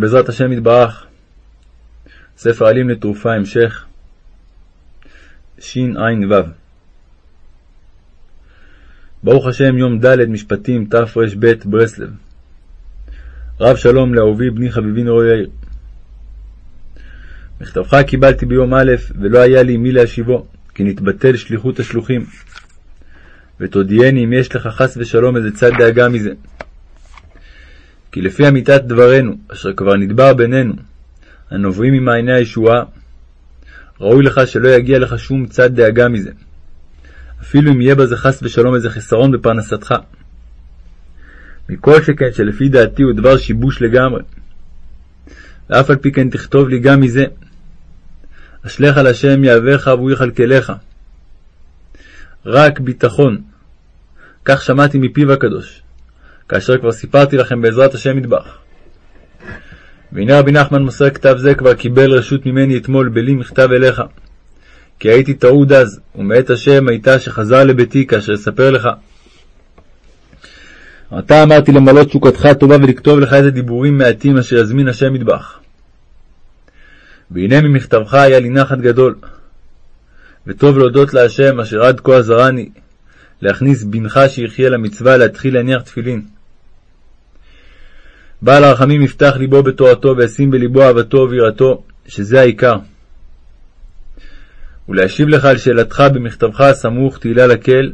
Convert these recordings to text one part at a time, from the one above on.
בעזרת השם יתברך, ספר עלים לתרופה, המשך, שע"ו. ברוך השם, יום ד' משפטים תרב ברסלב. רב שלום לאהובי בני חביבי נרו יאיר. מכתבך קיבלתי ביום א', ולא היה לי מי להשיבו, כי נתבטל שליחות השלוחים. ותודיעני אם יש לך חס ושלום איזה צד דאגה מזה. כי לפי אמיתת דברנו, אשר כבר נדבר בינינו, הנובעים ממעייני הישועה, ראוי לך שלא יגיע לך שום צד דאגה מזה, אפילו אם יהיה בזה חס ושלום איזה חיסרון בפרנסתך. מכל שכן שלפי דעתי הוא דבר שיבוש לגמרי. ואף על פי כן תכתוב לי גם מזה. אשליך להשם יהבך והוא יכלכלך. רק ביטחון. כך שמעתי מפיו הקדוש. כאשר כבר סיפרתי לכם בעזרת השם מטבח. והנה רבי נחמן מוסר כתב זה כבר קיבל רשות ממני אתמול בלי מכתב אליך. כי הייתי טרוד אז, ומאת השם הייתה שחזר לביתי כאשר אספר לך. עתה אמרתי למלא תשוקתך הטובה ולכתוב לך איזה דיבורים מעטים אשר יזמין השם מטבח. והנה ממכתבך היה לי נחת גדול. וטוב להודות להשם אשר עד כה עזרני, להכניס בנך שיחיה למצווה להתחיל להניח תפילין. בעל הרחמים יפתח ליבו בתורתו וישים בליבו אהבתו ויראתו, שזה העיקר. ולהשיב לך על שאלתך במכתבך הסמוך תהילה לקהל,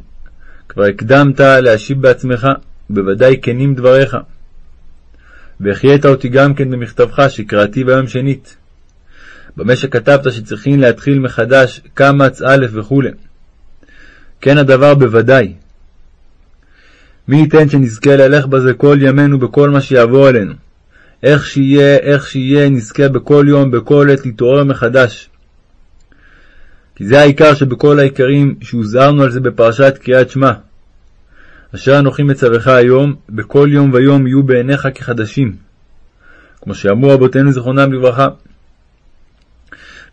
כבר הקדמת להשיב בעצמך, ובוודאי כנים דבריך. והחיית אותי גם כן במכתבך שקראתי ביום שנית. במה שכתבת שצריכים להתחיל מחדש קמץ א' וכו'. כן הדבר בוודאי, מי ייתן שנזכה ללך בזה כל ימינו בכל מה שיעבור עלינו. איך שיהיה, איך שיהיה, נזכה בכל יום, בכל עת, להתעורר מחדש. כי זה העיקר שבכל העיקרים שהוזהרנו על זה בפרשת קריאת שמע. אשר אנוכי מצווך היום, בכל יום ויום יהיו בעיניך כחדשים. כמו שאמרו רבותינו זיכרונם לברכה.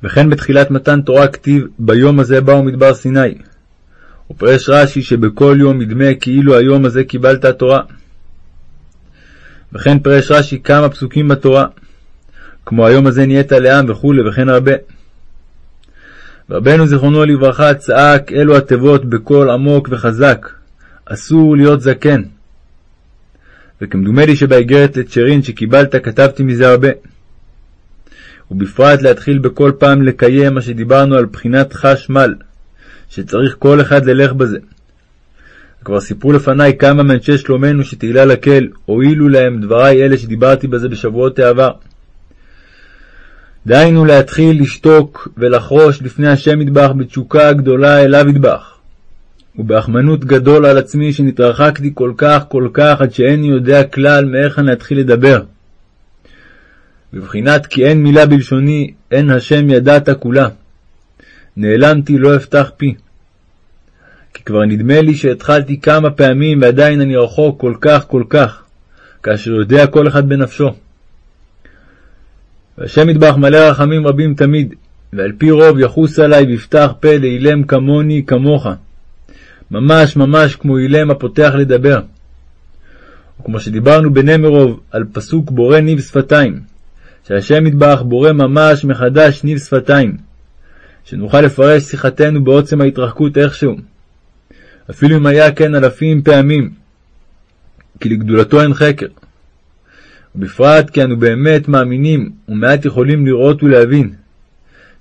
וכן בתחילת מתן תורה כתיב, ביום הזה באו מדבר סיני. ופרש רש"י שבכל יום ידמה כאילו היום הזה קיבלת התורה. וכן פרש רש"י כמה פסוקים בתורה, כמו היום הזה נהיית לעם וכו' וכן הרבה. רבנו זיכרונו לברכה צעק אלו התיבות בקול עמוק וחזק, אסור להיות זקן. וכמדומה לי שבאיגרת לצ'רין שקיבלת כתבתי מזה הרבה. ובפרט להתחיל בכל פעם לקיים מה שדיברנו על בחינת חשמל, שצריך כל אחד ללך בזה. כבר סיפרו לפניי כמה מאנשי שלומנו שתהילה לקהל, הועילו להם דבריי אלה שדיברתי בזה בשבועות העבר. דהיינו להתחיל לשתוק ולחרוש לפני השם מטבח בתשוקה גדולה אליו יטבח. ובאחמנות גדול על עצמי שנתרחקתי כל כך כל כך עד שאיני יודע כלל מאיך להתחיל לדבר. בבחינת כי אין מילה בלשוני, אין השם ידעת כולה. נעלמתי לא אפתח פי. כי כבר נדמה לי שהתחלתי כמה פעמים ועדיין אני רחוק כל כך כל כך, כאשר יודע כל אחד בנפשו. והשם ידבח מלא רחמים רבים תמיד, ועל פי רוב יחוס עלי ויפתח פה לאילם כמוני כמוך. ממש ממש כמו אילם הפותח לדבר. וכמו שדיברנו בנמרוב על פסוק בורא ניב שפתיים, שהשם ידבח בורא ממש מחדש ניב שפתיים. שנוכל לפרש שיחתנו בעוצם ההתרחקות איכשהו. אפילו אם היה כן אלפים פעמים, כי לגדולתו אין חקר. ובפרט כי אנו באמת מאמינים ומעט יכולים לראות ולהבין,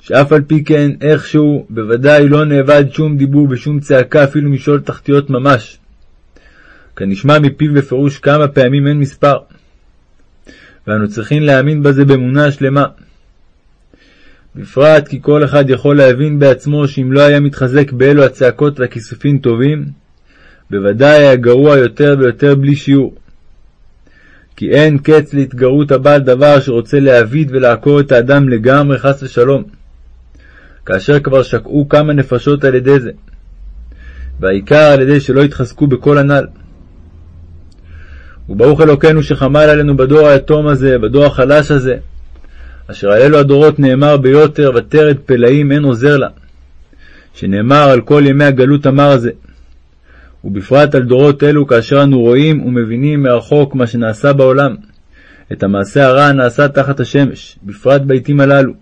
שאף על פי כן איכשהו בוודאי לא נאבד שום דיבור ושום צעקה אפילו משאול תחתיות ממש. כנשמע מפיו בפירוש כמה פעמים אין מספר. ואנו צריכים להאמין בזה באמונה שלמה. בפרט כי כל אחד יכול להבין בעצמו שאם לא היה מתחזק באלו הצעקות והכיסופים טובים, בוודאי היה גרוע יותר ויותר בלי שיעור. כי אין קץ להתגרות הבעל דבר שרוצה להעביד ולעקור את האדם לגמרי חס ושלום, כאשר כבר שקעו כמה נפשות על ידי זה, והעיקר על ידי שלא יתחזקו בכל הנ"ל. וברוך אלוקינו שחמל עלינו בדור היתום הזה, בדור החלש הזה, אשר על אלו הדורות נאמר ביותר ותרד פלאים אין עוזר לה, שנאמר על כל ימי הגלות המר הזה, ובפרט על דורות אלו כאשר אנו רואים ומבינים מרחוק מה שנעשה בעולם, את המעשה הרע הנעשה תחת השמש, בפרט בעתים הללו.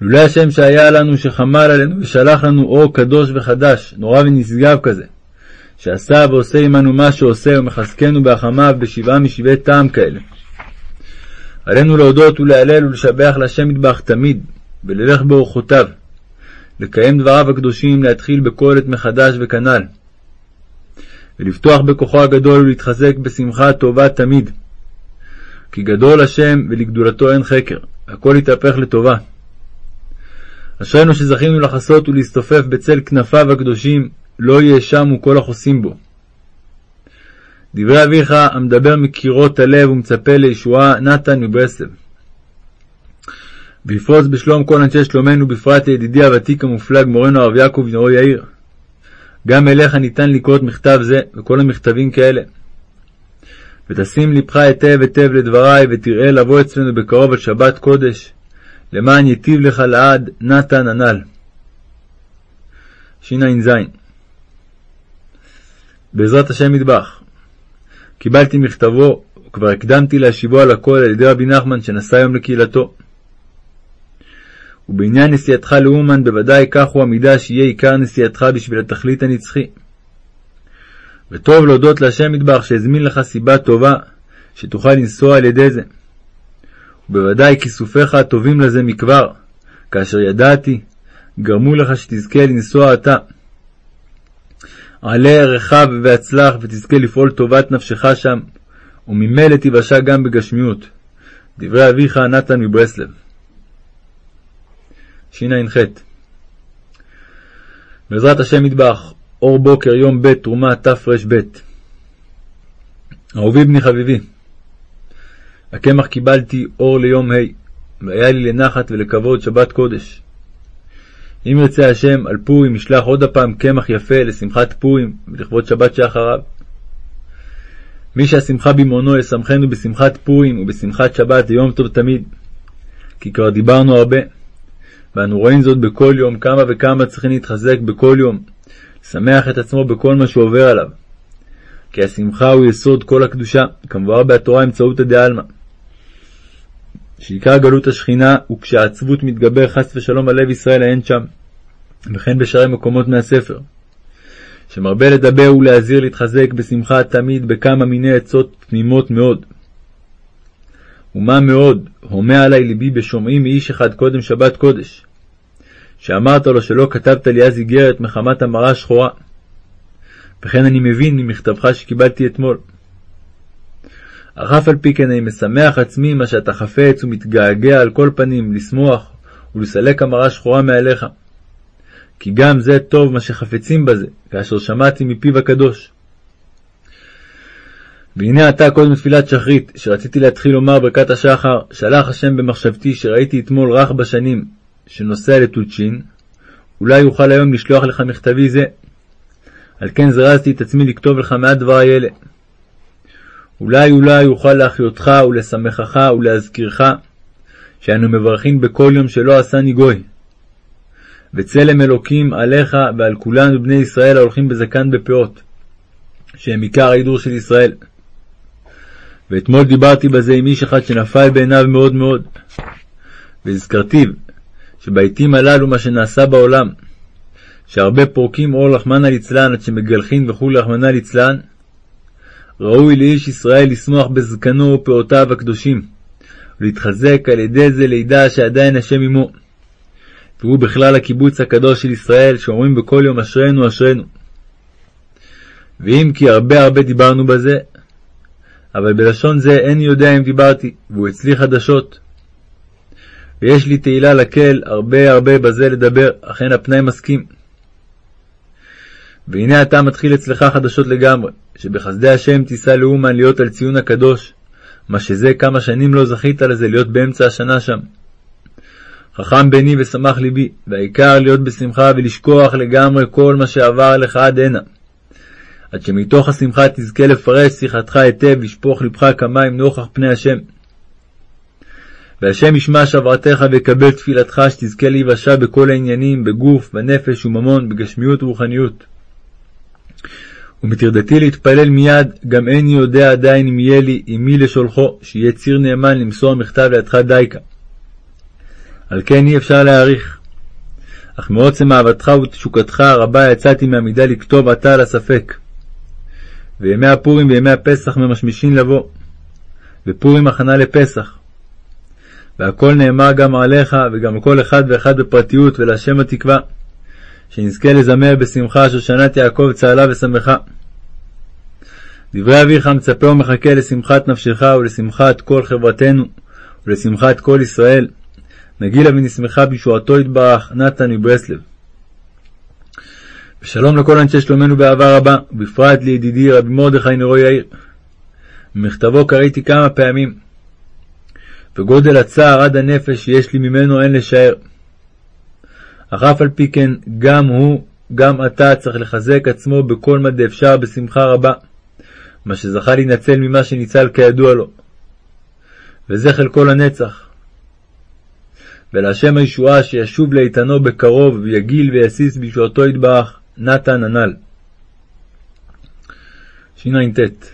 לולא השם שהיה לנו שחמל עלינו ושלח לנו אור קדוש וחדש, נורא ונשגב כזה, שעשה ועושה עמנו מה שעושה ומחזקנו בהחמיו בשבעה משבעי טעם כאלה. עלינו להודות ולהלל ולשבח להשם מטבח תמיד, וללך באורחותיו, לקיים דבריו הקדושים, להתחיל בכל עת מחדש וכנ"ל, ולפתוח בכוחו הגדול ולהתחזק בשמחה טובה תמיד. כי גדול השם ולגדולתו אין חקר, הכל יתהפך לטובה. אשרינו שזכינו לחסות ולהסתופף בצל כנפיו הקדושים, לא יאשמו כל החוסים בו. דברי אביך המדבר מקירות הלב ומצפה לישועה, נתן מברסלב. ויפרוץ בשלום כל אנשי שלומנו, בפרט לידידי הוותיק המופלג מורנו הרב יעקב נאור יאיר. גם אליך ניתן לקרות מכתב זה, וכל המכתבים כאלה. ותשים לבך היטב היטב לדברי, ותראה לבוא אצלנו בקרוב על שבת קודש, למען יטיב לך לעד, נתן הנ"ל. שע"ז בעזרת השם מטבח קיבלתי מכתבו, וכבר הקדמתי להשיבו על הכל על ידי רבי נחמן שנסע היום לקהילתו. ובעניין נסיעתך לאומן בוודאי כך הוא המידה שיהיה עיקר נסיעתך בשביל התכלית הנצחי. וטוב להודות להשם מטבח שהזמין לך סיבה טובה שתוכל לנסוע על ידי זה. ובוודאי כיסופיך הטובים לזה מכבר, כאשר ידעתי, גרמו לך שתזכה לנסוע אתה. עלה רחב והצלח ותזכה לפעול טובת נפשך שם, וממילא תיוושע גם בגשמיות. דברי אביך נתן מברסלב. שע"ח בעזרת השם מטבח, אור בוקר יום ב' תרומה תר"ב אהובי בני חביבי, הקמח קיבלתי אור ליום ה', והיה לי לנחת ולכבוד שבת קודש. אם ירצה השם, על פורים ישלח עוד הפעם קמח יפה לשמחת פורים ולכבוד שבת שאחריו. מי שהשמחה במעונו ישמחנו בשמחת פורים ובשמחת שבת ליום טוב תמיד. כי כבר דיברנו הרבה, ואנו רואים זאת בכל יום, כמה וכמה צריכים להתחזק בכל יום, לשמח את עצמו בכל מה שהוא עובר עליו. כי השמחה הוא יסוד כל הקדושה, כמבואר בהתורה אמצעות הדעלמא. שעיקר גלות השכינה הוא כשהעצבות מתגבר חס ושלום על לב ישראל האין שם, וכן בשארי מקומות מהספר. שמרבה לדבר ולהזהיר להתחזק בשמחה תמיד בכמה מיני עצות תמימות מאוד. ומה מאוד, הומה עלי ליבי בשומעי מאיש אחד קודם שבת קודש, שאמרת לו שלא כתבת לי אז איגרת מחמת המרה שחורה. וכן אני מבין ממכתבך שקיבלתי אתמול. אך אף על פי כן אני משמח עצמי מה שאתה חפץ ומתגעגע על כל פנים לשמוח ולסלק המרה שחורה מעליך. כי גם זה טוב מה שחפצים בזה, כאשר שמעתי מפיו הקדוש. והנה עתה קודם תפילת שחרית, שרציתי להתחיל לומר ברכת השחר, שלח השם במחשבתי שראיתי אתמול רך בשנים, שנוסע לטוצ'ין, אולי יוכל היום לשלוח לך מכתבי זה. על כן זרזתי את עצמי לכתוב לך מעט דברי אלה. אולי אולי יוכל להחיותך ולשמחך ולהזכירך, שאנו מברכים בכל יום שלא עשני גוי. וצלם אלוקים עליך ועל כולנו בני ישראל ההולכים בזקן בפאות, שהם עיקר ההידור של ישראל. ואתמול דיברתי בזה עם איש אחד שנפל בעיניו מאוד מאוד, והזכרתיו שבעתים הללו מה שנעשה בעולם, שהרבה פורקים אור לחמנא ליצלן עד שמגלחין וכולי לחמנא ליצלן, ראוי לאיש ישראל לשמוח בזקנו ופאותיו הקדושים, ולהתחזק על ידי זה לידע שעדיין השם עמו. תראו בכלל הקיבוץ הקדוש של ישראל, שאומרים בכל יום אשרינו אשרינו. ואם כי הרבה הרבה דיברנו בזה, אבל בלשון זה איני יודע אם דיברתי, והוא אצלי חדשות. ויש לי תהילה לקל הרבה הרבה בזה לדבר, אכן הפנאי מסכים. והנה אתה מתחיל אצלך חדשות לגמרי, שבחסדי השם תיסע לאומן להיות על ציון הקדוש, מה שזה כמה שנים לא זכית לזה להיות באמצע השנה שם. חכם בני ושמח ליבי, והעיקר להיות בשמחה ולשכוח לגמרי כל מה שעבר לך עד הנה. עד שמתוך השמחה תזכה לפרש שיחתך היטב, לשפוך לבך כמים נוכח פני השם. והשם ישמע שברתך ויקבל תפילתך, שתזכה להיוושע בכל העניינים, בגוף, בנפש וממון, בגשמיות ורוחניות. ומטרדתי להתפלל מיד, גם איני יודע עדיין אם יהיה לי עם מי לשולחו, שיהיה ציר נאמן למסור מכתב לידך דייקה. על כן אי אפשר להעריך. אך מעוצם אהבתך ותשוקתך הרבה יצאתי מהמידה לכתוב עתה על הספק. וימי הפורים וימי הפסח ממשמישים לבוא, ופורים הכנה לפסח. והכל נאמר גם עליך, וגם כל אחד ואחד בפרטיות, ולהשם התקווה, שנזכה לזמר בשמחה שושנת יעקב צהלה ושמחה. דברי אביך מצפה ומחכה לשמחת נפשך ולשמחת כל חברתנו ולשמחת כל ישראל. נגילה ונשמחה בישועתו יתברך, נתן מברסלב. ושלום לכל אנשי שלומנו באהבה רבה, ובפרט לידידי רבי מרדכי נרו יאיר. במכתבו קראתי כמה פעמים, וגודל הצער עד הנפש שיש לי ממנו אין לשער. אך אף על פי כן, גם הוא, גם אתה, צריך לחזק עצמו בכל מה דאפשר בשמחה רבה, מה שזכה להינצל ממה שניצל כידוע לו. וזה חלקו לנצח. ולהשם הישועה שישוב לאיתנו בקרוב, ויגיל ויסיס בישועתו יתברך, נתן הנ"ל. שע"ט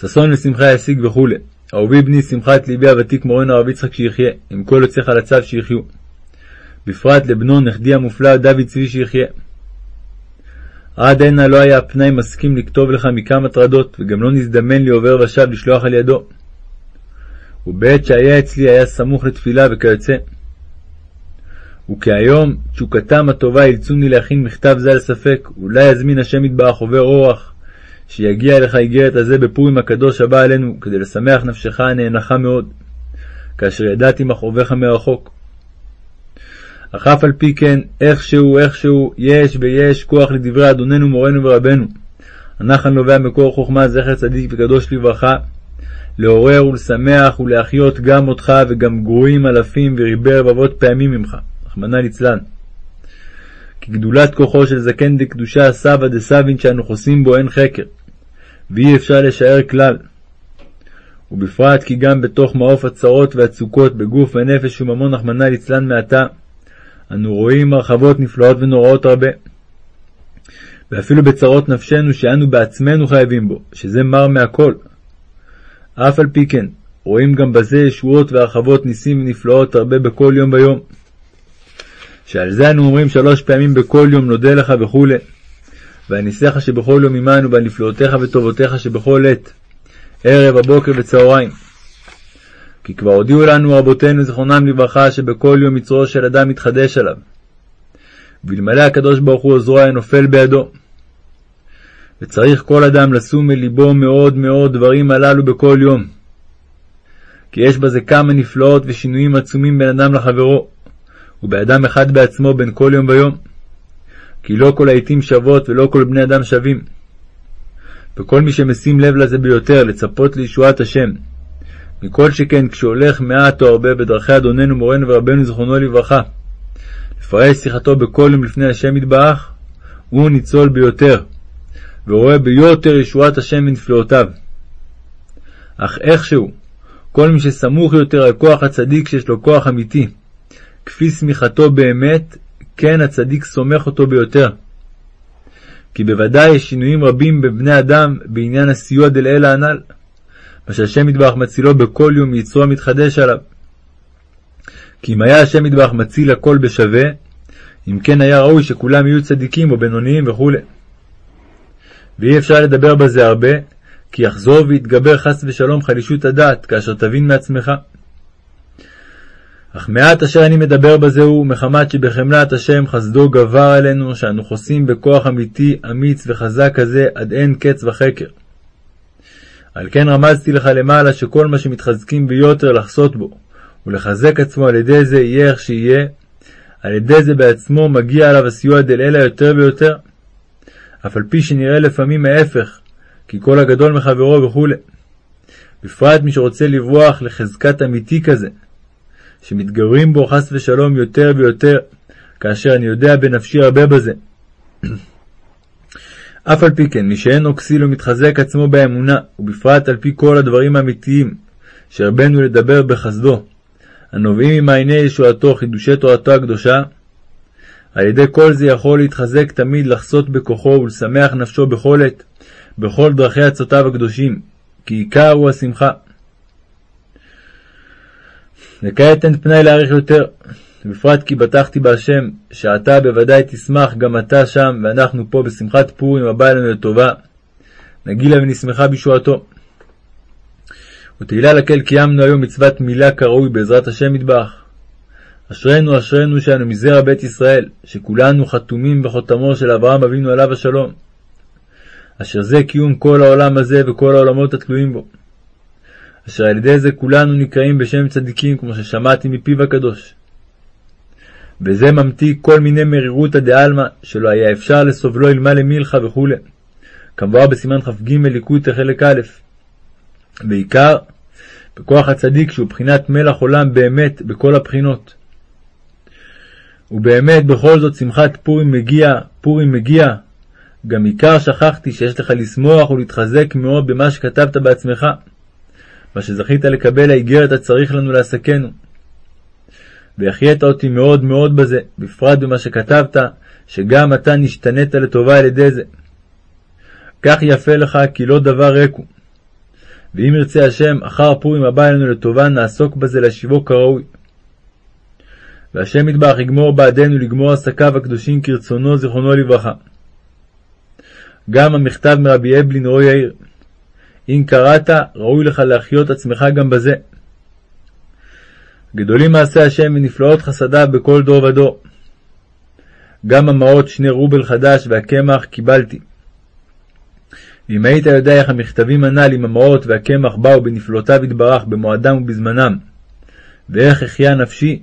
ששון ושמחה ישיג וכו'. אהובי בני שמחת ליבי הוותיק מורנו הרב יצחק שיחיה, עם כל יוצא חלציו שיחיו. בפרט לבנו נכדי המופלא דוד צבי שיחיה. עד הנה לא היה הפנאי מסכים לכתוב לך מכמה טרדות, וגם לא נזדמן לי עובר ושב לשלוח על ידו. ובעת שהיה אצלי היה סמוך לתפילה וכיוצא. וכהיום תשוקתם הטובה אילצוני להכין מכתב זה על ספק, אולי יזמין השם יתברך עובר אורח, שיגיע אליך איגרת הזה בפורים הקדוש הבא עלינו, כדי לשמח נפשך הנאנחה מאוד, כאשר ידעתי מכאוביך מרחוק. אך אף על פי כן, איכשהו איכשהו, יש ויש כוח לדברי אדוננו מורנו ורבנו. הנחל נובע מקור חוכמה זכר צדיק וקדוש לברכה, לעורר ולשמח ולהחיות גם אותך וגם גרועים אלפים וריבי רבבות פעמים ממך, רחמנא ליצלן. כי גדולת כוחו של זקן דקדושה סבא דסבין שאנו חוסים בו אין חקר, ואי אפשר לשער כלל. ובפרט כי גם בתוך מעוף הצרות והצוקות בגוף ונפש וממון רחמנא ליצלן מעתה, אנו רואים הרחבות נפלאות ונוראות הרבה. ואפילו בצרות נפשנו שאנו בעצמנו חייבים בו, שזה מר מהכל. אף על פי כן, רואים גם בזה ישועות והרחבות ניסים ונפלאות הרבה בכל יום ויום. שעל זה אנו אומרים שלוש פעמים בכל יום נודה לך וכו', והניסיך שבכל יום עמנו, והנפלאותיך וטובותיך שבכל עת, ערב, הבוקר וצהריים. כי כבר הודיעו לנו רבותינו זכרונם לברכה שבכל יום יצרו של אדם מתחדש עליו. ואלמלא הקדוש ברוך הוא עוזרו היה נופל בידו. וצריך כל אדם לשום מלבו מאוד מאוד דברים הללו בכל יום. כי יש בזה כמה נפלאות ושינויים עצומים בין אדם לחברו, ובאדם אחד בעצמו בין כל יום ויום. כי לא כל העתים שוות ולא כל בני אדם שווים. וכל מי שמשים לב לזה ביותר, לצפות לישועת השם, מכל שכן כשהולך מעט או הרבה בדרכי אדוננו מורנו ורבנו זכרונו לברכה, לפרש שיחתו בכל יום לפני השם יתברך, הוא ניצול ביותר, ורואה ביותר ישועת השם ונפלאותיו. אך איכשהו, כל מי שסמוך יותר על כוח הצדיק שיש לו כוח אמיתי, כפי שמיכתו באמת, כן הצדיק סומך אותו ביותר. כי בוודאי יש שינויים רבים בבני אדם בעניין הסיוע דלעילא הנ"ל. מה שהשם יתברך מצילו בכל יום מיצרו המתחדש עליו. כי אם היה השם יתברך מציל הכל בשווה, אם כן היה ראוי שכולם יהיו צדיקים או בינוניים וכו'. ואי אפשר לדבר בזה הרבה, כי יחזור ויתגבר חס ושלום חלישות הדעת, כאשר תבין מעצמך. אך מעט אשר אני מדבר בזה הוא מחמת שבחמלת השם חסדו גבר עלינו, שאנו חוסים בכוח אמיתי, אמיץ וחזק כזה עד אין קץ וחקר. על כן רמזתי לך למעלה שכל מה שמתחזקים ביותר לחסות בו, ולחזק עצמו על ידי זה יהיה איך שיהיה, על ידי זה בעצמו מגיע עליו הסיוע דלעילא יותר ויותר, אף על פי שנראה לפעמים ההפך, כי כל הגדול מחברו וכו'. בפרט מי שרוצה לברוח לחזקת אמיתי כזה, שמתגברים בו חס ושלום יותר ויותר, כאשר אני יודע בנפשי הרבה בזה. אף על פי כן, מי שאינו כסיל ומתחזק עצמו באמונה, ובפרט על פי כל הדברים האמיתיים, שהרבנו לדבר בחסדו, הנובעים ממעייני ישועתו, חידושי תורתו הקדושה, על ידי כל זה יכול להתחזק תמיד לחסות בכוחו ולשמח נפשו בכל עת, בכל דרכי עצותיו הקדושים, כי עיקר הוא השמחה. וכעת אין פנאי להאריך יותר, בפרט כי בטחתי בהשם, שאתה בוודאי תשמח גם אתה שם, ואנחנו פה בשמחת פורים הבא אלינו לטובה. נגילה ונשמחה בישועתו. ותהילה לקהל קיימנו היום מצוות מילה כראוי בעזרת השם מטבח. אשרינו אשרינו שאנו מזרע בית ישראל, שכולנו חתומים בחותמו של אברהם אבינו עליו השלום. אשר זה קיום כל העולם הזה וכל העולמות התלויים בו. אשר על ידי זה כולנו נקראים בשם צדיקים, כמו ששמעתי מפיו הקדוש. וזה ממתיק כל מיני מרירותא דעלמא, שלא היה אפשר לסובלו אלמלא מילכה וכו', כמבואר בסימן כ"ג ליקוטי חלק א'. בעיקר, בכוח הצדיק שהוא בחינת מלח עולם באמת בכל הבחינות. ובאמת בכל זאת שמחת פורים מגיע, פורים מגיע. גם עיקר שכחתי שיש לך לשמוח ולהתחזק מאוד במה שכתבת בעצמך, מה שזכית לקבל האיגרת הצריך לנו לעסקנו. והחיית אותי מאוד מאוד בזה, בפרט במה שכתבת, שגם אתה נשתנית לטובה על ידי זה. כך יפה לך, כי לא דבר ריק הוא. ואם ירצה השם, אחר פורים הבא אלינו לטובה, נעסוק בזה להשיבו כראוי. והשם יתברך יגמור בעדנו לגמור עסקיו הקדושים כרצונו, זיכרונו לברכה. גם המכתב מרבי אבלין רוי יאיר. אם קראת, ראוי לך להחיות עצמך גם בזה. גדולים מעשי השם ונפלאות חסדיו בכל דור ודור. גם המעות שני רובל חדש והקמח קיבלתי. ואם היית יודע איך המכתבים הנ"ל עם המעות והקמח באו בנפלאותיו יתברך במועדם ובזמנם, ואיך החיה נפשי,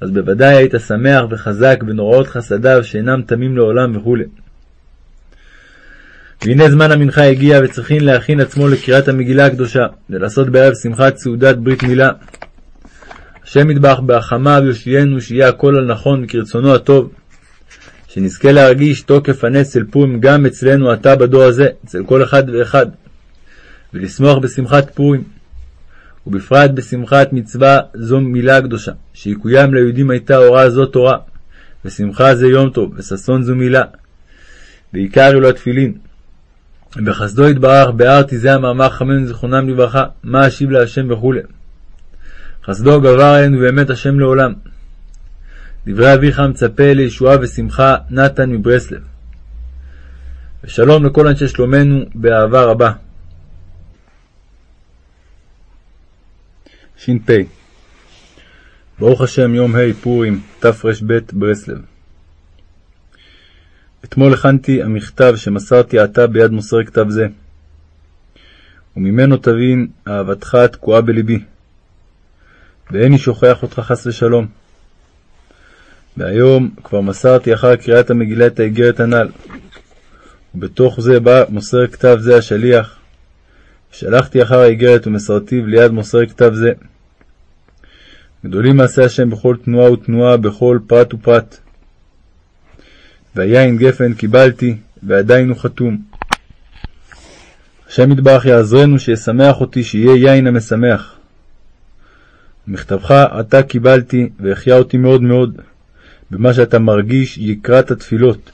אז בוודאי היית שמח וחזק בנוראות חסדיו שאינם תמים לעולם וכו'. והנה זמן המנחה הגיע וצריכים להכין עצמו לקריאת המגילה הקדושה, ולעשות בערב שמחת סעודת ברית מילה. השם ידבח בהחמיו יושיענו שיהיה הכל על נכון כרצונו הטוב. שנזכה להרגיש תוקף הנס של פורים גם אצלנו עתה בדור הזה, אצל כל אחד ואחד, ולשמוח בשמחת פורים, ובפרט בשמחת מצווה זו מילה קדושה, שיקוים ליהודים הייתה הוראה זו תורה, ושמחה זה יום טוב, וששון זו מילה, ועיקר אלו התפילין. בחסדו יתברך ביארתי זה המאמר חכמינו זיכרונם לברכה, מה אשיב להשם וכו'. חסדו גבר עלינו באמת השם לעולם. דברי אביך מצפה לישועה ושמחה, נתן מברסלב. ושלום לכל אנשי שלומנו באהבה רבה. ש"פ ברוך השם יום ה' פורים תר"ב ברסלב אתמול הכנתי המכתב שמסרתי עתה ביד מוסר כתב זה, וממנו תבין אהבתך התקועה בלבי, ואיני שוכח אותך חס ושלום. והיום כבר מסרתי אחר קריאת המגילה את האיגרת הנ"ל, ובתוך זה בא מוסר כתב זה השליח, שלחתי אחר האיגרת ומסרתיו ליד מוסר כתב זה. גדולים מעשי השם בכל תנועה ותנועה, בכל פרט ופרט. והיין גפן קיבלתי, ועדיין הוא חתום. השם יתברך יעזרנו שישמח אותי, שיהיה יין המשמח. מכתבך עתה קיבלתי, והחיה אותי מאוד מאוד, במה שאתה מרגיש יקרת התפילות,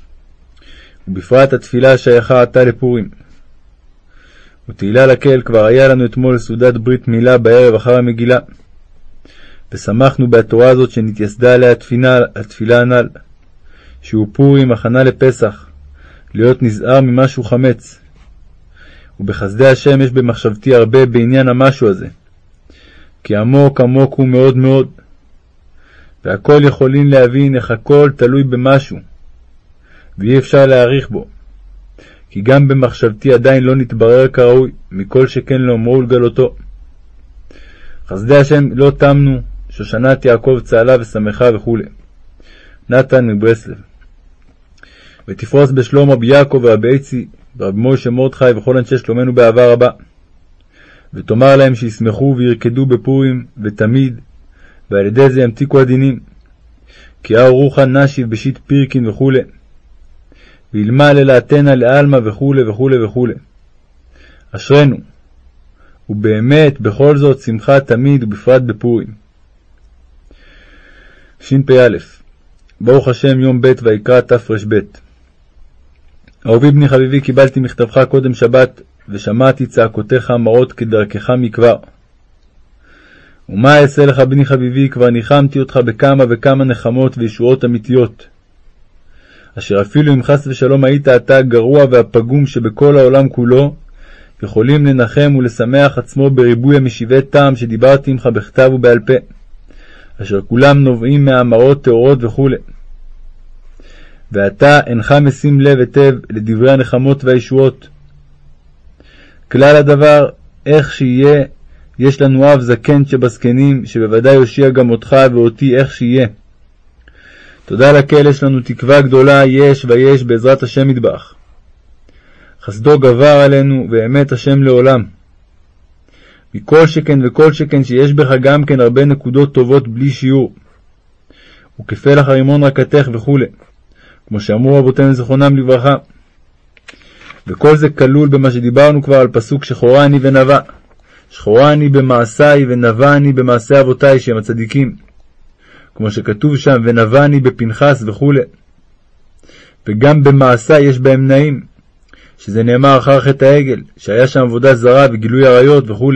ובפרט התפילה השייכה עתה לפורים. ותהילה לקהל כבר היה לנו אתמול סעודת ברית מילה בערב אחר המגילה, ושמחנו בהתורה הזאת שנתייסדה עליה התפילה, התפילה הנ"ל, שהוא פורים הכנה לפסח, להיות נזהר ממשהו חמץ. ובחסדי השם יש במחשבתי הרבה בעניין המשהו הזה, כי עמוק עמוק הוא מאוד מאוד, והכל יכולים להבין איך הכל תלוי במשהו, ואי אפשר להעריך בו. כי גם במחשבתי עדיין לא נתברר כראוי, מכל שכן לאומרו ולגלותו. חסדי השם לא תמנו, שושנת יעקב צהלה ושמחה וכו'. נתן מברסלב. ותפרוס בשלום רבי יעקב ורבי עצי, ורבי מוישה מרדכי וכל אנשי שלומנו באהבה רבה. ותאמר להם שישמחו וירקדו בפורים, ותמיד, ועל ידי זה ימתיקו הדינים. כי האו רוחן נשיב בשיט פירקין וכו'. וילמה ללעתנה לעלמא וכו' וכו' וכו'. אשרינו. ובאמת, בכל זאת, שמחה תמיד, ובפרט בפורים. שפ"א ברוך השם, יום ב' ויקרא תר"ב. אהובי בני חביבי, קיבלתי מכתבך קודם שבת, ושמעתי צעקותיך המרות כדרכך מכבר. ומה אעשה לך, בני חביבי, כבר ניחמתי אותך בכמה וכמה נחמות וישועות אמיתיות. אשר אפילו אם חס ושלום היית אתה הגרוע והפגום שבכל העולם כולו, יכולים לנחם ולשמח עצמו בריבוי המשיבי טעם שדיברתי עמך בכתב ובעל פה, אשר כולם נובעים מהמראות טהורות וכו'. ואתה אינך משים לב היטב לדברי הנחמות והישועות. כלל הדבר, איך שיהיה, יש לנו אב זקן שבזקנים, שבוודאי יושיע גם אותך ואותי איך שיהיה. תודה לקהל, יש לנו תקווה גדולה, יש ויש בעזרת השם ידבח. חסדו גבר עלינו, ואמת השם לעולם. מכל שכן וכל שכן שיש בך גם כן הרבה נקודות טובות בלי שיעור. וכפלח הרימון רקתך וכו', כמו שאמרו רבותינו זיכרונם לברכה. וכל זה כלול במה שדיברנו כבר על פסוק שחורה אני ונבע. שחורה אני במעשיי ונבע אני במעשי אבותיי שהם הצדיקים. כמו שכתוב שם, ונבע אני בפנחס וכו'. וגם במעשיי יש בהם נעים, שזה נאמר אחר חטא העגל, שהיה שם עבודה זרה וגילוי עריות וכו'.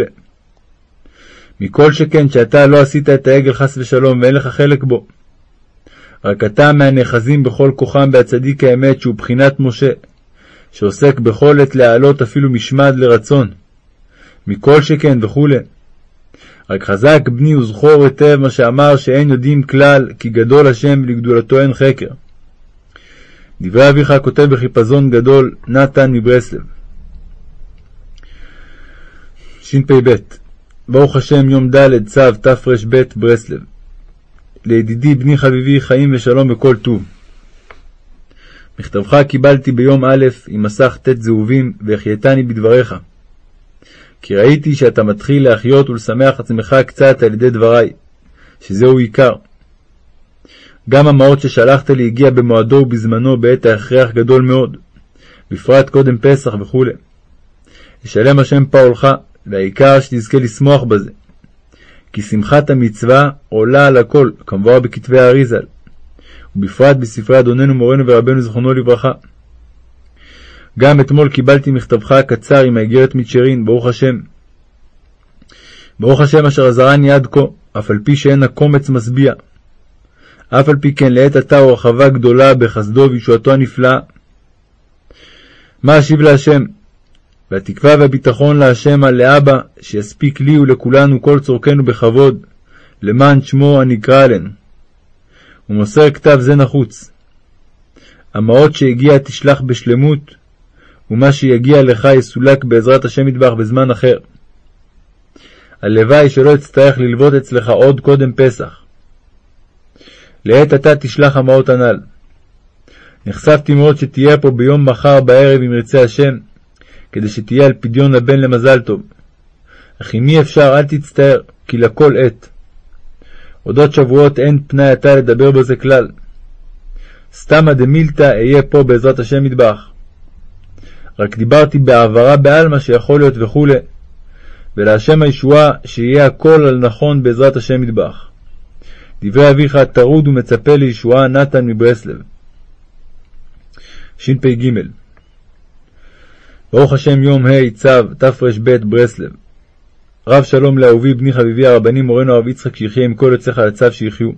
מכל שכן שאתה לא עשית את העגל חס ושלום ואין לך חלק בו. רק אתה מהנאחזים בכל כוחם בהצדיק האמת שהוא בחינת משה, שעוסק בכל עת להעלות אפילו משמד לרצון. מכל שכן וכו'. רק חזק בני וזכור היטב מה שאמר שאין יודעים כלל, כי גדול השם ולגדולתו אין חקר. דברי אביך כותב בחיפזון גדול, נתן מברסלב. שפ"ב ברוך השם, יום ד' צו תר"ב ברסלב. לידידי בני חביבי חיים ושלום וכל טוב. מכתבך קיבלתי ביום א' עם מסך ט' זהובים, והחייתני בדבריך. כי ראיתי שאתה מתחיל להחיות ולשמח עצמך קצת על ידי דברי, שזהו עיקר. גם המעות ששלחת לי הגיע במועדו ובזמנו בעת ההכרח גדול מאוד, בפרט קודם פסח וכו'. ישלם השם פעולך, והעיקר שתזכה לשמוח בזה. כי שמחת המצווה עולה על הכל, כמבואר בכתבי האריזל, ובפרט בספרי אדוננו מורנו ורבנו זכרונו לברכה. גם אתמול קיבלתי מכתבך הקצר עם האיגרת מצ'רין, ברוך השם. ברוך השם אשר עזרני עד כה, אף על פי שאין הקומץ משביע. אף על פי כן לעת עתה הוא הרחבה גדולה בחסדו וישועתו הנפלאה. מה אשיב להשם? והתקווה והביטחון להשם על לאבא, שיספיק לי ולכולנו כל צורכנו בכבוד, למען שמו הנקרא עלינו. ומוסר כתב זה נחוץ. המעות שהגיע תשלח בשלמות, ומה שיגיע לך יסולק בעזרת השם ידבח בזמן אחר. הלוואי שלא אצטרך ללוות אצלך עוד קודם פסח. לעת עתה תשלח המעות הנ"ל. נחשפתי מאוד שתהיה פה ביום מחר בערב אם ירצה השם, כדי שתהיה על פדיון לבן למזל טוב. אך אם אי אפשר, אל תצטער, כי לכל עת. אודות שבועות אין פנאי אתה לדבר בזה כלל. סתמא דמילתא אהיה פה בעזרת השם מטבח. רק דיברתי בהעברה בעלמא שיכול להיות וכו', ולהשם הישועה שיהיה הכל על נכון בעזרת השם מטבח. דברי אביך טרוד ומצפה לישועה נתן מברסלב. שפ"ג ברוך השם יום ה' צו תר"ב ברסלב. רב שלום לאהובי בני חביבי הרבני מורנו הרב יצחק שיחיה עם כל יוצאיך לצו שיחיו.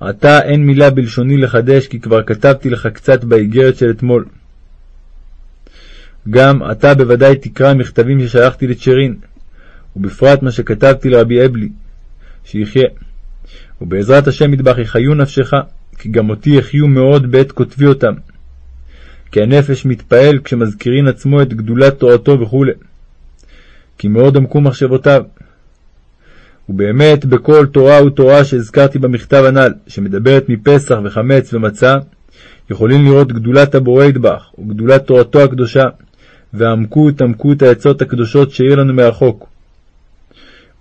עתה אין מילה בלשוני לחדש כי כבר כתבתי לך קצת באיגרת של אתמול. גם אתה בוודאי תקרא מכתבים ששלחתי לצ'רין, ובפרט מה שכתבתי לרבי אבלי, שיחיה. ובעזרת השם ידבח יחיו נפשך, כי גם אותי יחיו מאוד בעת כותבי אותם. כי הנפש מתפעל כשמזכירין עצמו את גדולת תורתו וכו'. כי מאוד עמקו מחשבותיו. ובאמת בכל תורה ותורה שהזכרתי במכתב הנ"ל, שמדברת מפסח וחמץ ומצה, יכולים לראות גדולת הבורא ידבח, וגדולת תורתו הקדושה, ועמקות עמקות העצות הקדושות שהעיר לנו מרחוק.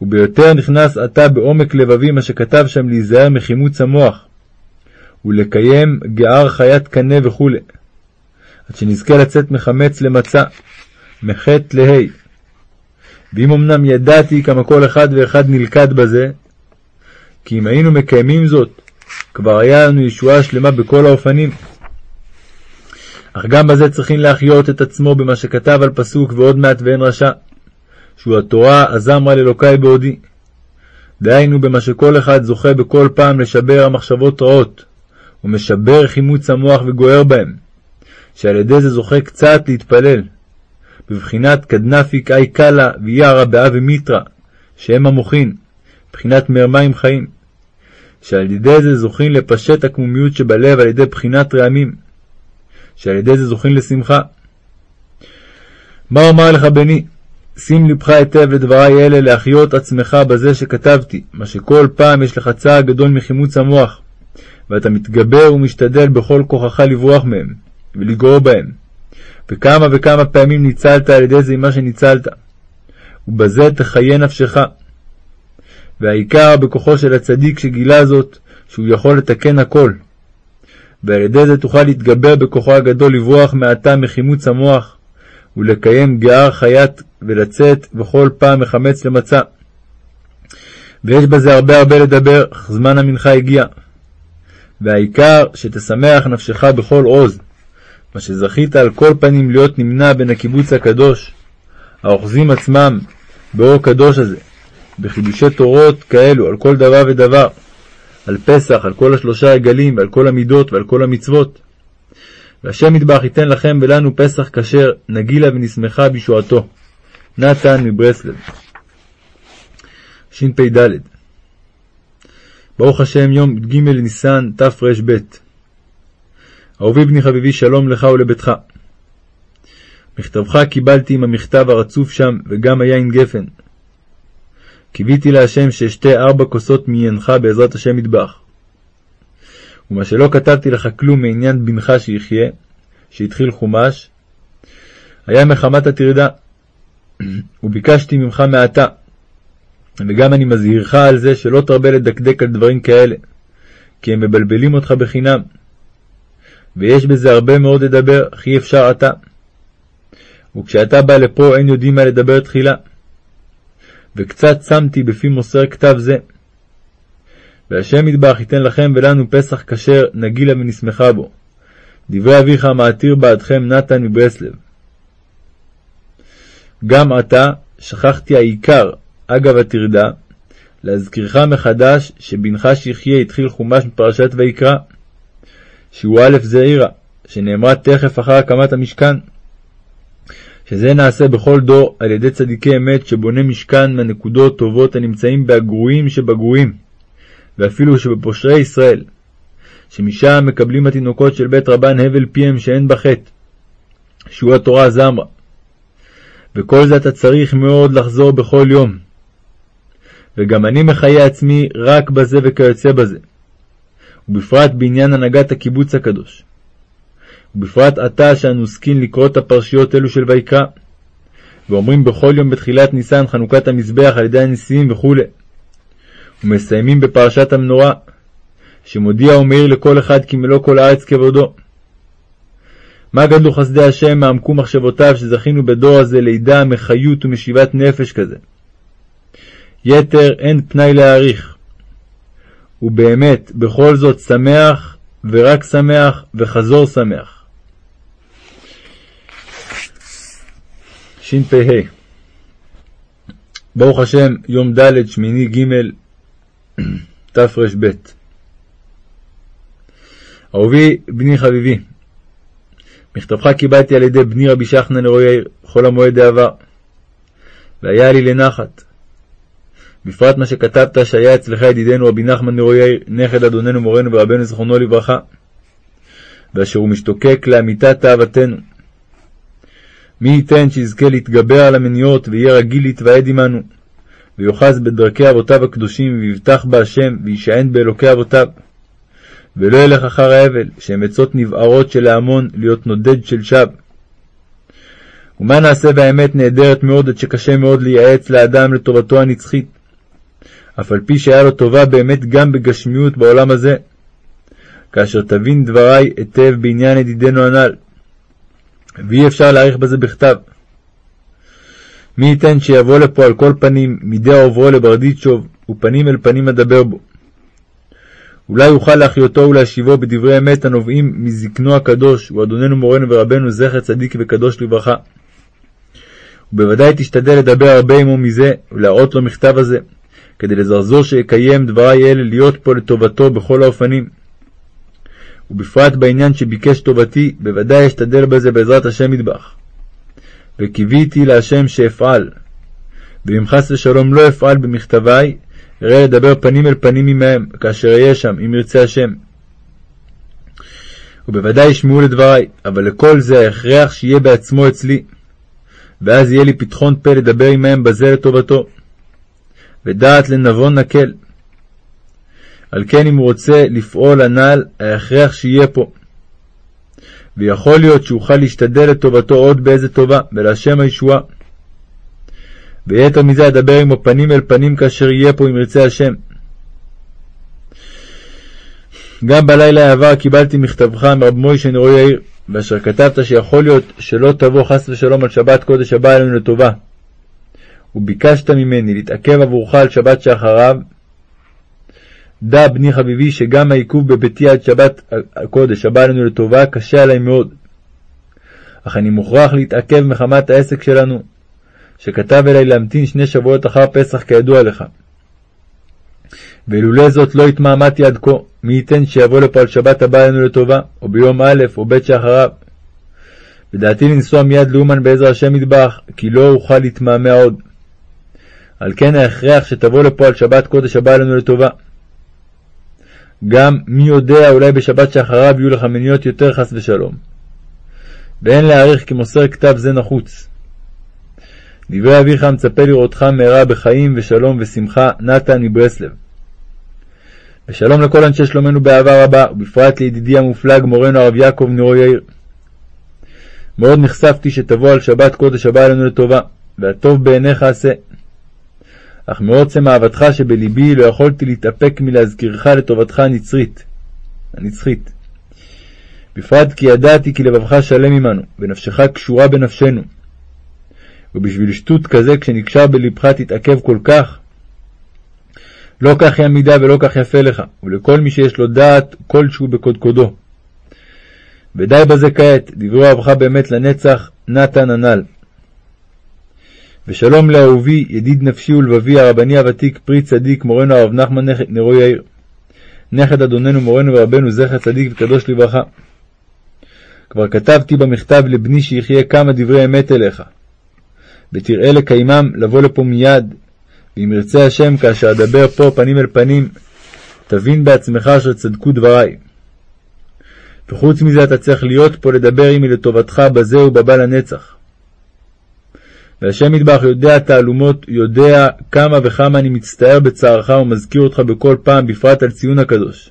וביותר נכנס עתה בעומק לבבי מה שכתב שם להיזהר מחימוץ המוח, ולקיים גער חיית קנה וכו', עד שנזכה לצאת מחמץ למצה, מחטא לה'. ואם אמנם ידעתי כמה כל אחד ואחד נלכד בזה, כי אם היינו מקיימים זאת, כבר היה לנו ישועה שלמה בכל האופנים. אך גם בזה צריכים להחיות את עצמו במה שכתב על פסוק ועוד מעט ואין רשע, שהוא התורה הזמרה לאלוקי בעודי. דהיינו במה שכל אחד זוכה בכל פעם לשבר המחשבות רעות, ומשבר חימוץ המוח וגוער בהם, שעל ידי זה זוכה קצת להתפלל, בבחינת כדנפיק אי קלה ויערה באב ומיטרא, שהם המוחין, בחינת מרמים חיים, שעל ידי זה זוכים לפשט הקמומיות שבלב על ידי בחינת רעמים, שעל ידי זה זוכים לשמחה. מה אומר לך בני? שים לבך היטב לדברי אלה להחיות עצמך בזה שכתבתי, מה שכל פעם יש לך צער גדול מחימוץ המוח, ואתה מתגבר ומשתדל בכל כוחך לברוח מהם, ולגרור בהם. וכמה וכמה פעמים ניצלת על ידי זה ממה שניצלת. ובזה תחיה נפשך. והעיקר בכוחו של הצדיק שגילה זאת, שהוא יכול לתקן הכל. ועל ידי זה תוכל להתגבר בכוחו הגדול לברוח מעתה מחימוץ המוח, ולקיים גער חיית ולצאת בכל פעם מחמץ למצה. ויש בזה הרבה הרבה לדבר, אך זמן המנחה הגיע. והעיקר שתשמח נפשך בכל עוז, מה שזכית על כל פנים להיות נמנע בין הקיבוץ הקדוש, האוחזים עצמם באור קדוש הזה, בחידושי תורות כאלו על כל דבר ודבר, על פסח, על כל השלושה רגלים, ועל כל המידות ועל כל המצוות. והשם יטבח ייתן לכם ולנו פסח כשר, נגילה ונשמחה בישועתו. נתן מברסלב. שפ"ד ברוך השם יום ג' ניסן תר"ב אהובי בני חביבי שלום לך ולביתך. מכתבך קיבלתי עם המכתב הרצוף שם וגם היין גפן. קיוויתי להשם שאשתה ארבע כוסות מיינך בעזרת השם מטבח. ומה שלא כתבתי לך כלום מעניין בנך שיחיה, שהתחיל חומש, היה מחמת הטרדה, וביקשתי ממך מעתה, וגם אני מזהירך על זה שלא תרבה לדקדק על דברים כאלה, כי הם מבלבלים אותך בחינם. ויש בזה הרבה מאוד לדבר, אך אי אפשר עתה. וכשאתה בא לפה אין יודעים מה לדבר תחילה. וקצת שמתי בפי מוסר כתב זה. והשם ידבח ייתן לכם ולנו פסח כשר, נגילה ונשמחה בו. דברי אביך המעתיר בעדכם נתן מברסלב. גם עתה שכחתי העיקר, אגב הטרדה, להזכירך מחדש שבנך שיחיה התחיל חומש מפרשת ויקרא, שהוא א' זעירה, שנאמרה תכף אחר הקמת המשכן. שזה נעשה בכל דור על ידי צדיקי אמת שבונה משכן מהנקודות טובות הנמצאים בהגרועים שבגרועים, ואפילו שבפושרי ישראל, שמשם מקבלים התינוקות של בית רבן הבל פיהם שאין בה חטא, שהוא התורה זמרה. וכל זה אתה צריך מאוד לחזור בכל יום. וגם אני מחיה עצמי רק בזה וכיוצא בזה, ובפרט בעניין הנהגת הקיבוץ הקדוש. ובפרט עתה שאנו עוסקים לקרוא את הפרשיות אלו של ויקרא, ואומרים בכל יום בתחילת ניסן חנוכת המזבח על ידי הנשיאים וכו', ומסיימים בפרשת המנורה, שמודיע ומאיר לכל אחד כי מלוא כל הארץ כבודו. מה גדלו חסדי השם מעמקו מחשבותיו שזכינו בדור הזה לידה מחיות ומשיבת נפש כזה. יתר אין פנאי להעריך. ובאמת, בכל זאת שמח, ורק שמח, וחזור שמח. שפ"ה ברוך השם, יום ד' שמיני ג' תר"ב אהובי בני חביבי, מכתבך קיבלתי על ידי בני רבי שחנן יאיר חול המועד העבר, והיה לי לנחת. בפרט מה שכתבת שהיה אצלך ידידנו רבי נחמן נרו יאיר, נכד אדוננו מורנו ורבנו זכרונו לברכה, ואשר הוא משתוקק לאמיתת אהבתנו. מי ייתן שיזכה להתגבר על המניות ויהיה רגיל להתוועד עמנו, ויאחז בדרכי אבותיו הקדושים, ויבטח בהשם, ויישען באלוקי אבותיו. ולא ילך אחר האבל, שהם עצות נבערות של ההמון להיות נודד של שווא. ומה נעשה באמת נהדרת מאוד עד שקשה מאוד לייעץ לאדם לטובתו הנצחית, אף על פי שהיה לו טובה באמת גם בגשמיות בעולם הזה, כאשר תבין דברי היטב בעניין ידידנו הנ"ל, ואי אפשר להעריך בזה בכתב. מי ייתן שיבוא לפה על כל פנים מידי עוברו לברדיצ'וב, ופנים אל פנים אדבר בו. אולי יוכל להחיותו ולהשיבו בדברי אמת הנובעים מזקנו הקדוש, הוא אדוננו מורנו ורבנו זכר צדיק וקדוש לברכה. ובוודאי תשתדל לדבר הרבה עמו מזה, ולהראות לו מכתב הזה, כדי לזרזו שיקיים דברי אלה להיות פה לטובתו בכל האופנים. ובפרט בעניין שביקש טובתי, בוודאי אשתדל בזה בעזרת השם מטבח. וקיוויתי להשם שאפעל. ואם חס ושלום לא אפעל במכתבי, אראה לדבר פנים אל פנים עמהם, כאשר אהיה שם, אם ירצה השם. ובוודאי ישמעו לדברי, אבל לכל זה ההכרח שיהיה בעצמו אצלי. ואז יהיה לי פתחון פה לדבר עמהם בזה לטובתו. ודעת לנבון נקל. על כן אם הוא רוצה לפעול הנ"ל, ההכרח שיהיה פה. ויכול להיות שאוכל להשתדל לטובתו עוד באיזה טובה, ולהשם הישועה. ויתר מזה אדבר עמו פנים אל פנים כאשר יהיה פה אם ירצה השם. גם בלילה העבר קיבלתי מכתבך מרב מוישה נרו יאיר, ואשר כתבת שיכול להיות שלא תבוא חס ושלום על שבת קודש הבא אלינו לטובה. וביקשת ממני להתעכב עבורך על שבת שאחריו, דע בני חביבי שגם העיכוב בביתי עד שבת הקודש הבא עלינו לטובה קשה עלי מאוד. אך אני מוכרח להתעכב מחמת העסק שלנו, שכתב אלי להמתין שני שבועות אחר פסח כידוע לך. ואילולא זאת לא התמהמהתי עד כה, מי ייתן שיבוא לפה על שבת הבא עלינו לטובה, או ביום א' או ב' שאחריו. ודעתי לנסוע מיד לאומן בעזר השם מטבח, כי לא אוכל להתמהמה עוד. על כן ההכרח שתבוא לפה על שבת קודש הבא עלינו לטובה. גם מי יודע, אולי בשבת שאחריו יהיו לך מניות יותר חס ושלום. ואין להעריך כי מוסר כתב זה נחוץ. דברי אביך מצפה לראותך מהרה בחיים ושלום ושמחה, נתן מברסלב. ושלום לכל אנשי שלומנו באהבה רבה, ובפרט לידידי המופלג מורנו הרב יעקב נרו יאיר. מאוד נחשפתי שתבוא על שבת קודש הבא עלינו לטובה, והטוב בעיניך עשה. אך מעוצם אהבתך שבלבי לא יכולתי להתאפק מלהזכירך לטובתך הנצרית. הנצחית. בפרט כי ידעתי כי לבבך שלם עמנו, ונפשך קשורה בנפשנו. ובשביל שטות כזה כשנקשר בלבך תתעכב כל כך? לא כך היא ולא כך יפה לך, ולכל מי שיש לו דעת כלשהו בקודקודו. ודי בזה כעת, דברי אהבך באמת לנצח, נתן הנ"ל. ושלום לאהובי, ידיד נפשי ולבבי, הרבני הוותיק, פרי צדיק, מורנו הרב נחמן נרו יאיר. נכד אדוננו מורנו ורבנו זכר צדיק וקדוש לברכה. כבר כתבתי במכתב לבני שיחיה כמה דברי אמת אליך. ותראה לקיימם לבוא לפה מיד, ואם ירצה השם כאשר אדבר פה פנים אל פנים, תבין בעצמך אשר צדקו דברי. וחוץ מזה אתה צריך להיות פה לדבר עמי לטובתך בזה ובבא לנצח. והשם מטבח יודע תעלומות, יודע כמה וכמה אני מצטער בצערך ומזכיר אותך בכל פעם, בפרט על ציון הקדוש.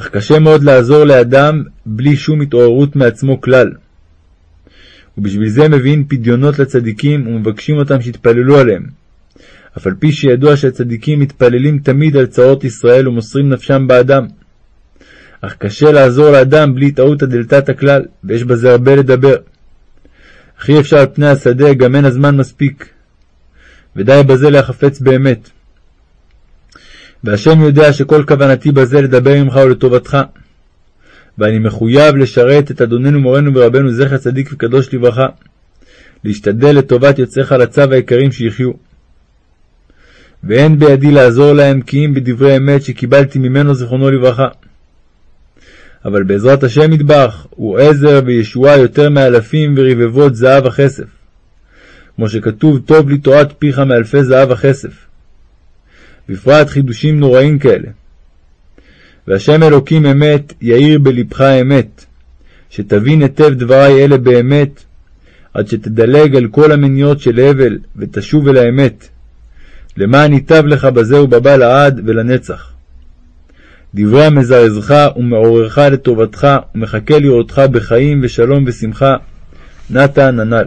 אך קשה מאוד לעזור לאדם בלי שום התעוררות מעצמו כלל. ובשביל זה מביאים פדיונות לצדיקים ומבקשים אותם שיתפללו עליהם. אף על פי שידוע שהצדיקים מתפללים תמיד על צרות ישראל ומוסרים נפשם באדם. אך קשה לעזור לאדם בלי טעות הדלתת הכלל, ויש בזה הרבה לדבר. אך אי אפשר על פני השדה, גם אין הזמן מספיק. ודי בזה להחפץ באמת. והשם יודע שכל כוונתי בזה לדבר עמך ולטובתך. ואני מחויב לשרת את אדוננו מורנו ורבנו זכר צדיק וקדוש לברכה, להשתדל לטובת יוצאיך לצו היקרים שיחיו. ואין בידי לעזור להם כי אם בדברי אמת שקיבלתי ממנו זיכרונו לברכה. אבל בעזרת השם ידבח, הוא עזר וישועה יותר מאלפים ורבבות זהב וכסף. כמו שכתוב, טוב לי תורת פיך מאלפי זהב וכסף. בפרט חידושים נוראים כאלה. והשם אלוקים אמת, יאיר בלבך אמת, שתבין היטב דברי אלה באמת, עד שתדלג על כל המניות של הבל, ותשוב אל האמת, למען ייטב לך בזה ובבא לעד ולנצח. דברי המזרזך ומעוררך לטובתך, ומחכה לראותך בחיים ושלום ושמחה, נתן הנ"ל.